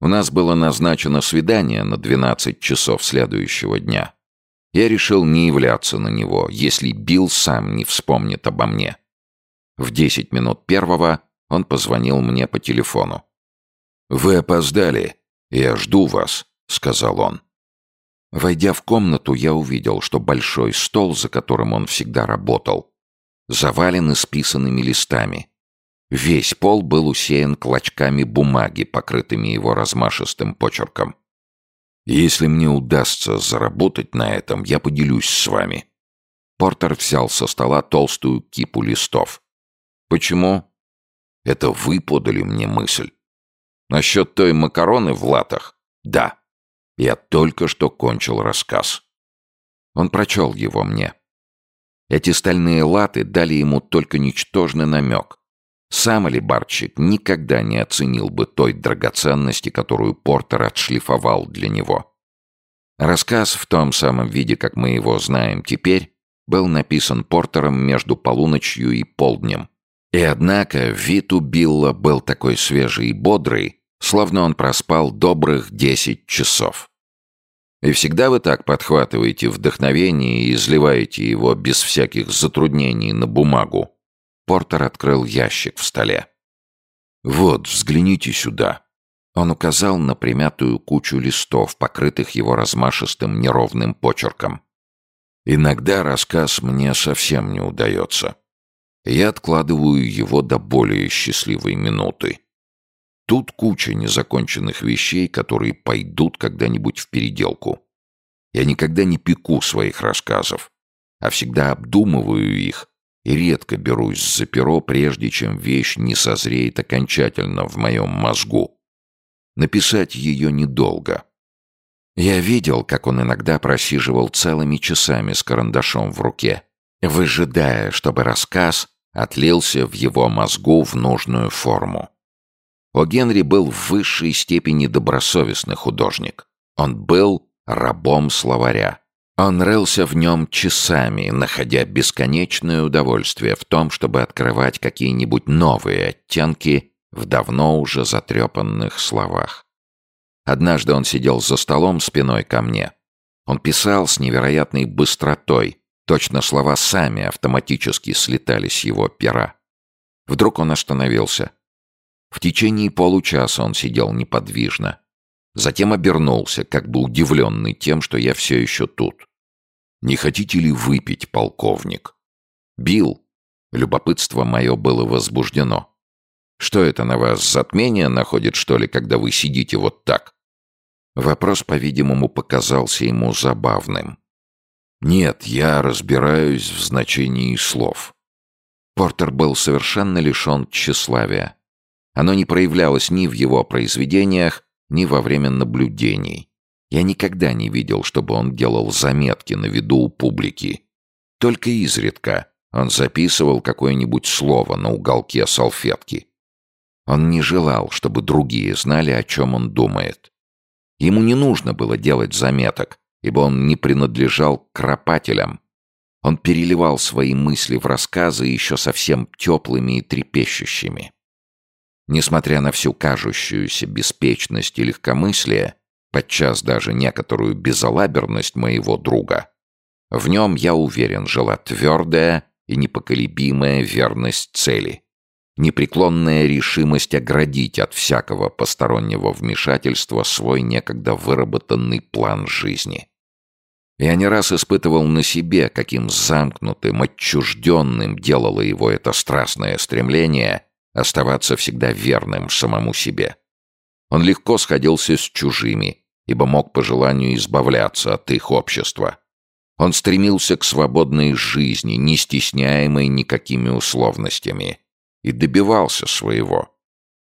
У нас было назначено свидание на 12 часов следующего дня. Я решил не являться на него, если Билл сам не вспомнит обо мне. В 10 минут первого он позвонил мне по телефону. «Вы опоздали. Я жду вас», — сказал он. Войдя в комнату, я увидел, что большой стол, за которым он всегда работал, завален исписанными листами. Весь пол был усеян клочками бумаги, покрытыми его размашистым почерком. «Если мне удастся заработать на этом, я поделюсь с вами». Портер взял со стола толстую кипу листов. «Почему?» «Это вы подали мне мысль». «Насчет той макароны в латах?» «Да. Я только что кончил рассказ». Он прочел его мне. Эти стальные латы дали ему только ничтожный намек. Сам алибарчик никогда не оценил бы той драгоценности, которую Портер отшлифовал для него. Рассказ в том самом виде, как мы его знаем теперь, был написан Портером между полуночью и полднем. И однако вид у Билла был такой свежий и бодрый, словно он проспал добрых десять часов. И всегда вы так подхватываете вдохновение и изливаете его без всяких затруднений на бумагу. Портер открыл ящик в столе. «Вот, взгляните сюда». Он указал на примятую кучу листов, покрытых его размашистым неровным почерком. «Иногда рассказ мне совсем не удается. Я откладываю его до более счастливой минуты. Тут куча незаконченных вещей, которые пойдут когда-нибудь в переделку. Я никогда не пеку своих рассказов, а всегда обдумываю их и редко берусь за перо, прежде чем вещь не созреет окончательно в моем мозгу. Написать ее недолго. Я видел, как он иногда просиживал целыми часами с карандашом в руке, выжидая, чтобы рассказ отлился в его мозгу в нужную форму. О Генри был в высшей степени добросовестный художник. Он был рабом словаря. Он рылся в нем часами, находя бесконечное удовольствие в том, чтобы открывать какие-нибудь новые оттенки в давно уже затрепанных словах. Однажды он сидел за столом спиной ко мне. Он писал с невероятной быстротой, точно слова сами автоматически слетали с его пера. Вдруг он остановился. В течение получаса он сидел неподвижно. Затем обернулся, как бы удивленный тем, что я все еще тут. «Не хотите ли выпить, полковник?» «Бил!» Любопытство мое было возбуждено. «Что это на вас, затмение находит, что ли, когда вы сидите вот так?» Вопрос, по-видимому, показался ему забавным. «Нет, я разбираюсь в значении слов». Портер был совершенно лишен тщеславия. Оно не проявлялось ни в его произведениях, ни во время наблюдений. Я никогда не видел, чтобы он делал заметки на виду у публики. Только изредка он записывал какое-нибудь слово на уголке салфетки. Он не желал, чтобы другие знали, о чем он думает. Ему не нужно было делать заметок, ибо он не принадлежал к кропателям. Он переливал свои мысли в рассказы еще совсем теплыми и трепещущими. Несмотря на всю кажущуюся беспечность и легкомыслие, подчас даже некоторую безалаберность моего друга, в нем, я уверен, жила твердая и непоколебимая верность цели, непреклонная решимость оградить от всякого постороннего вмешательства свой некогда выработанный план жизни. Я не раз испытывал на себе, каким замкнутым, отчужденным делало его это страстное стремление оставаться всегда верным самому себе. Он легко сходился с чужими, ибо мог по желанию избавляться от их общества. Он стремился к свободной жизни, не стесняемой никакими условностями, и добивался своего.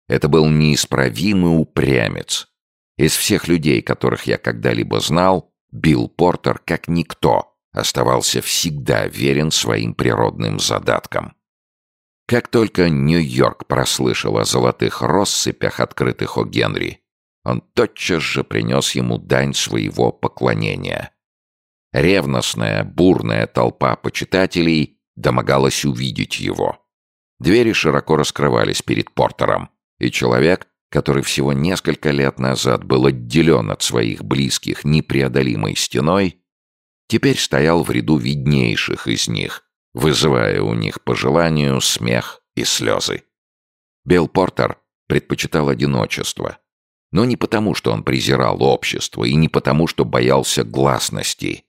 Это был неисправимый упрямец. Из всех людей, которых я когда-либо знал, Билл Портер, как никто, оставался всегда верен своим природным задаткам. Как только Нью-Йорк прослышал о золотых россыпях, открытых о Генри, он тотчас же принес ему дань своего поклонения. Ревностная, бурная толпа почитателей домогалась увидеть его. Двери широко раскрывались перед Портером, и человек, который всего несколько лет назад был отделен от своих близких непреодолимой стеной, теперь стоял в ряду виднейших из них, вызывая у них по желанию смех и слезы. Билл Портер предпочитал одиночество, но не потому, что он презирал общество, и не потому, что боялся гласности,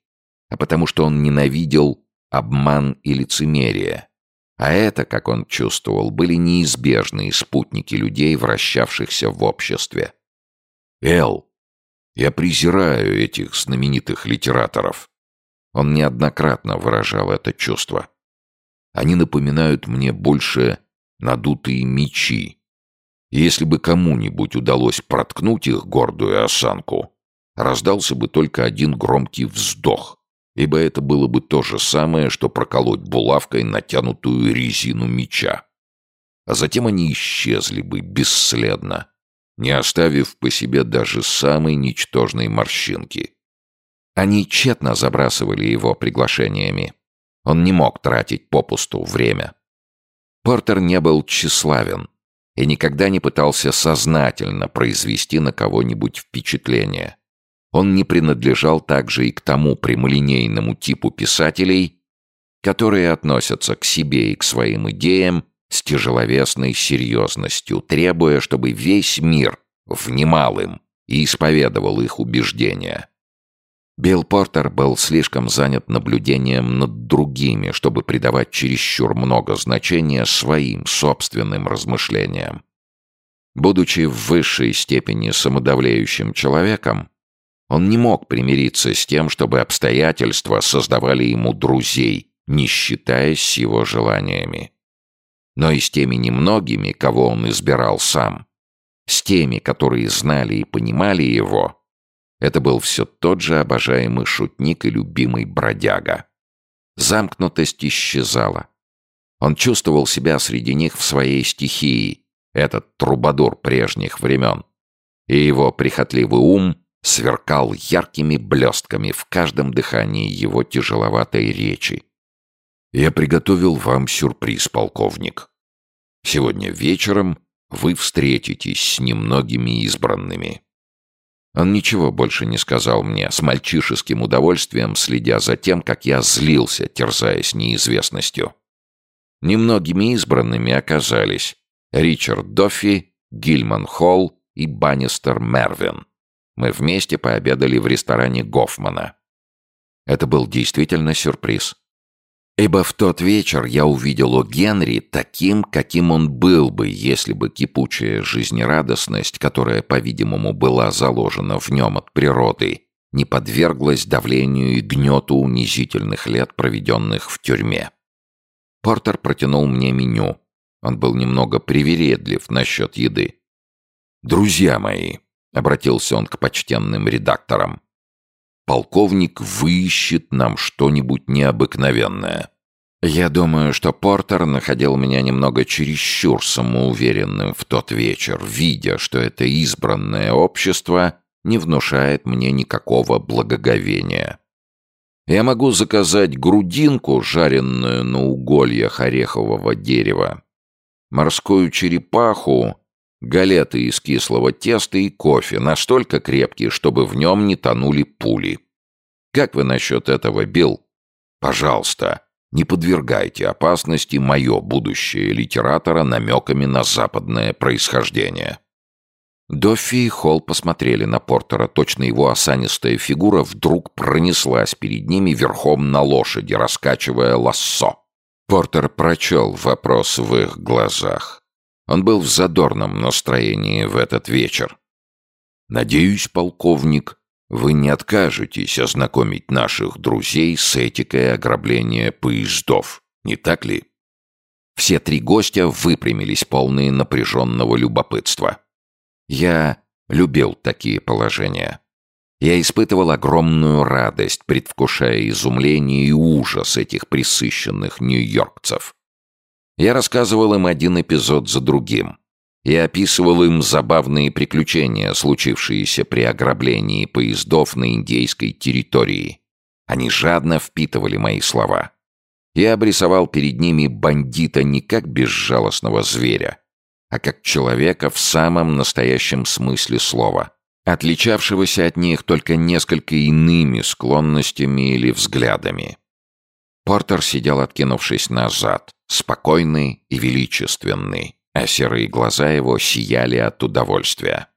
а потому, что он ненавидел обман и лицемерие. А это, как он чувствовал, были неизбежные спутники людей, вращавшихся в обществе. «Эл, я презираю этих знаменитых литераторов». Он неоднократно выражал это чувство. Они напоминают мне больше надутые мечи. Если бы кому-нибудь удалось проткнуть их гордую осанку, раздался бы только один громкий вздох ибо это было бы то же самое, что проколоть булавкой натянутую резину меча. А затем они исчезли бы бесследно, не оставив по себе даже самой ничтожной морщинки. Они тщетно забрасывали его приглашениями. Он не мог тратить попусту время. Портер не был тщеславен и никогда не пытался сознательно произвести на кого-нибудь впечатление. Он не принадлежал также и к тому прямолинейному типу писателей, которые относятся к себе и к своим идеям с тяжеловесной серьезностью, требуя, чтобы весь мир внимал им и исповедовал их убеждения. Билл Портер был слишком занят наблюдением над другими, чтобы придавать чересчур много значения своим собственным размышлениям. Будучи в высшей степени самодавлеющим человеком, он не мог примириться с тем, чтобы обстоятельства создавали ему друзей, не считаясь с его желаниями. Но и с теми немногими, кого он избирал сам, с теми, которые знали и понимали его, это был все тот же обожаемый шутник и любимый бродяга. Замкнутость исчезала. Он чувствовал себя среди них в своей стихии, этот трубадур прежних времен. И его прихотливый ум сверкал яркими блестками в каждом дыхании его тяжеловатой речи. «Я приготовил вам сюрприз, полковник. Сегодня вечером вы встретитесь с немногими избранными». Он ничего больше не сказал мне, с мальчишеским удовольствием следя за тем, как я злился, терзаясь неизвестностью. Немногими избранными оказались Ричард Доффи, Гильман Холл и Баннистер Мервин. Мы вместе пообедали в ресторане Гофмана. Это был действительно сюрприз. Ибо в тот вечер я увидел у Генри таким, каким он был бы, если бы кипучая жизнерадостность, которая, по-видимому, была заложена в нем от природы, не подверглась давлению и гнету унизительных лет, проведенных в тюрьме. Портер протянул мне меню. Он был немного привередлив насчет еды. «Друзья мои», — обратился он к почтенным редакторам. «Полковник выищет нам что-нибудь необыкновенное». Я думаю, что Портер находил меня немного чересчур самоуверенным в тот вечер, видя, что это избранное общество не внушает мне никакого благоговения. Я могу заказать грудинку, жареную на угольях орехового дерева, морскую черепаху Галеты из кислого теста и кофе, настолько крепкие, чтобы в нем не тонули пули. Как вы насчет этого, Билл? Пожалуйста, не подвергайте опасности мое будущее литератора намеками на западное происхождение. Доффи и Холл посмотрели на Портера, точно его осанистая фигура вдруг пронеслась перед ними верхом на лошади, раскачивая лассо. Портер прочел вопрос в их глазах. Он был в задорном настроении в этот вечер. «Надеюсь, полковник, вы не откажетесь ознакомить наших друзей с этикой ограбления поездов, не так ли?» Все три гостя выпрямились, полные напряженного любопытства. Я любил такие положения. Я испытывал огромную радость, предвкушая изумление и ужас этих присыщенных нью-йоркцев. Я рассказывал им один эпизод за другим. И описывал им забавные приключения, случившиеся при ограблении поездов на индейской территории. Они жадно впитывали мои слова. Я обрисовал перед ними бандита не как безжалостного зверя, а как человека в самом настоящем смысле слова, отличавшегося от них только несколько иными склонностями или взглядами. Портер сидел, откинувшись назад, спокойный и величественный, а серые глаза его сияли от удовольствия.